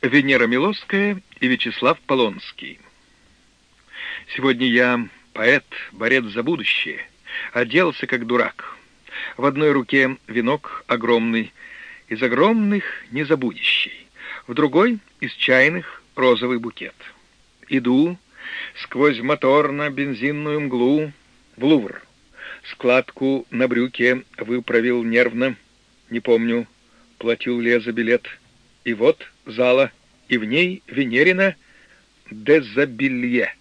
Венера Милосская и Вячеслав Полонский. Сегодня я поэт, борец за будущее, оделся как дурак. В одной руке венок огромный, из огромных незабудущий, в другой — из чайных розовый букет. Иду сквозь моторно-бензинную мглу в Лувр. Складку на брюке выправил нервно, не помню, платил ли я за билет — и вот зала, и в ней Венерина дезабилье.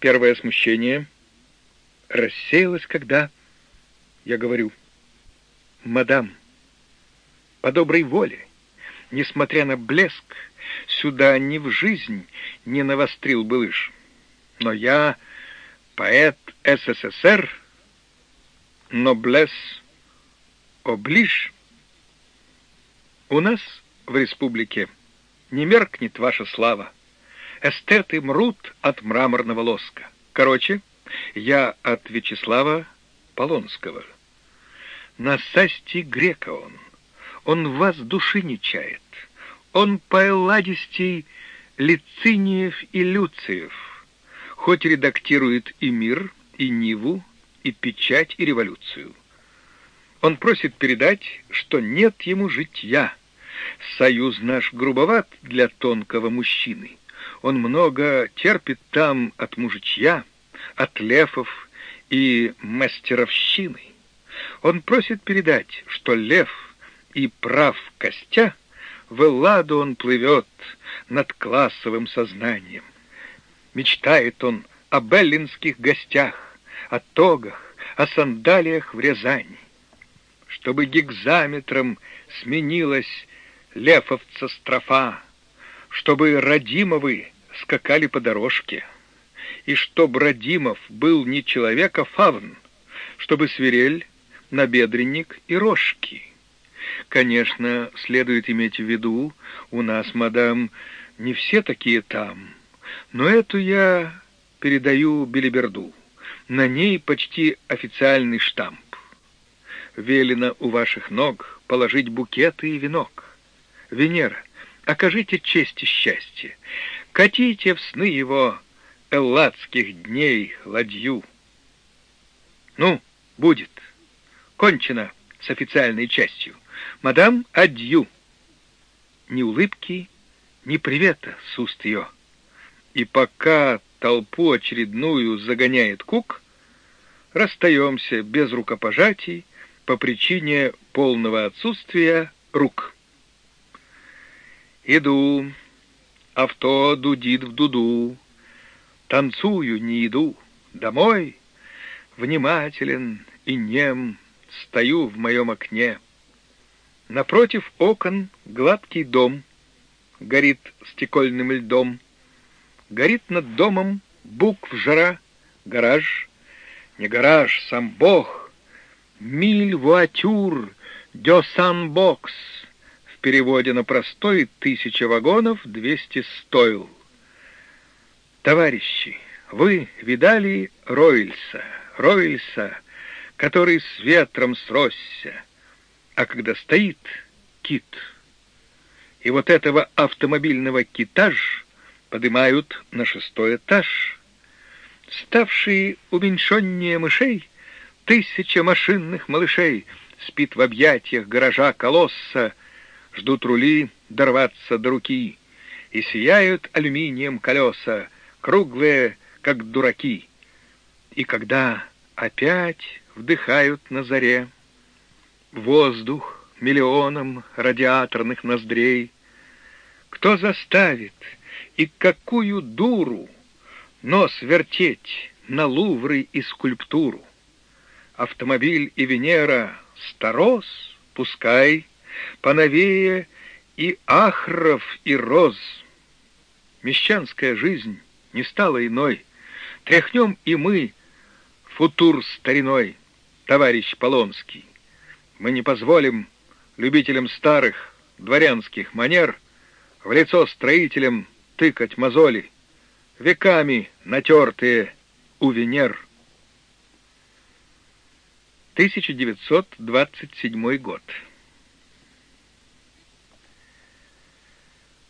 Первое смущение рассеялось, когда я говорю, «Мадам, по доброй воле, несмотря на блеск, сюда ни в жизнь не навострил бы лыж. Но я поэт СССР, ноблес оближ. У нас в республике не меркнет ваша слава. Эстеты мрут от мраморного лоска. Короче, я от Вячеслава Полонского. Насасти грека он. Он в вас души не чает. Он поэладистей Лициниев и Люциев. Хоть редактирует и мир, и Ниву, и печать, и революцию. Он просит передать, что нет ему житья, Союз наш грубоват для тонкого мужчины. Он много терпит там от мужичья, от лефов и мастеровщины. Он просит передать, что лев и прав костя, в Элладу он плывет над классовым сознанием. Мечтает он о беллинских гостях, о тогах, о сандалиях в Рязани. Чтобы гигзаметром сменилась лефовца строфа, чтобы Радимовы скакали по дорожке, и чтоб Радимов был не человек, а фавн, чтобы свирель, набедренник и рожки. Конечно, следует иметь в виду, у нас, мадам, не все такие там, но эту я передаю Белиберду. На ней почти официальный штамп. Велено у ваших ног положить букеты и венок. Венера, окажите честь и счастье, катите в сны его элладских дней ладью. Ну, будет. Кончено с официальной частью. Мадам, адью. Ни улыбки, ни привета с уст ее. И пока толпу очередную загоняет кук, расстаемся без рукопожатий по причине полного отсутствия рук. Иду, авто дудит в дуду, Танцую, не иду, домой, Внимателен и нем, Стою в моем окне. Напротив окон гладкий дом, Горит стекольным льдом. Горит над домом букв жара, Гараж, не гараж, сам Бог, Миль вуатюр, дё сан бокс — переводе на простой тысяча вагонов, двести стоил. Товарищи, вы видали Ройльса, Ройльса, который с ветром сросся, а когда стоит кит. И вот этого автомобильного китаж поднимают на шестой этаж. Ставшие уменьшеннее мышей, тысяча машинных малышей спит в объятиях гаража колосса, ждут рули дорваться до руки, и сияют алюминием колеса, круглые, как дураки. И когда опять вдыхают на заре воздух миллионом радиаторных ноздрей, кто заставит и какую дуру нос вертеть на лувры и скульптуру? Автомобиль и Венера старос, пускай поновее и ахров, и роз. Мещанская жизнь не стала иной. Тряхнем и мы футур стариной, товарищ Полонский. Мы не позволим любителям старых дворянских манер в лицо строителям тыкать мозоли, веками натертые у Венер. 1927 год.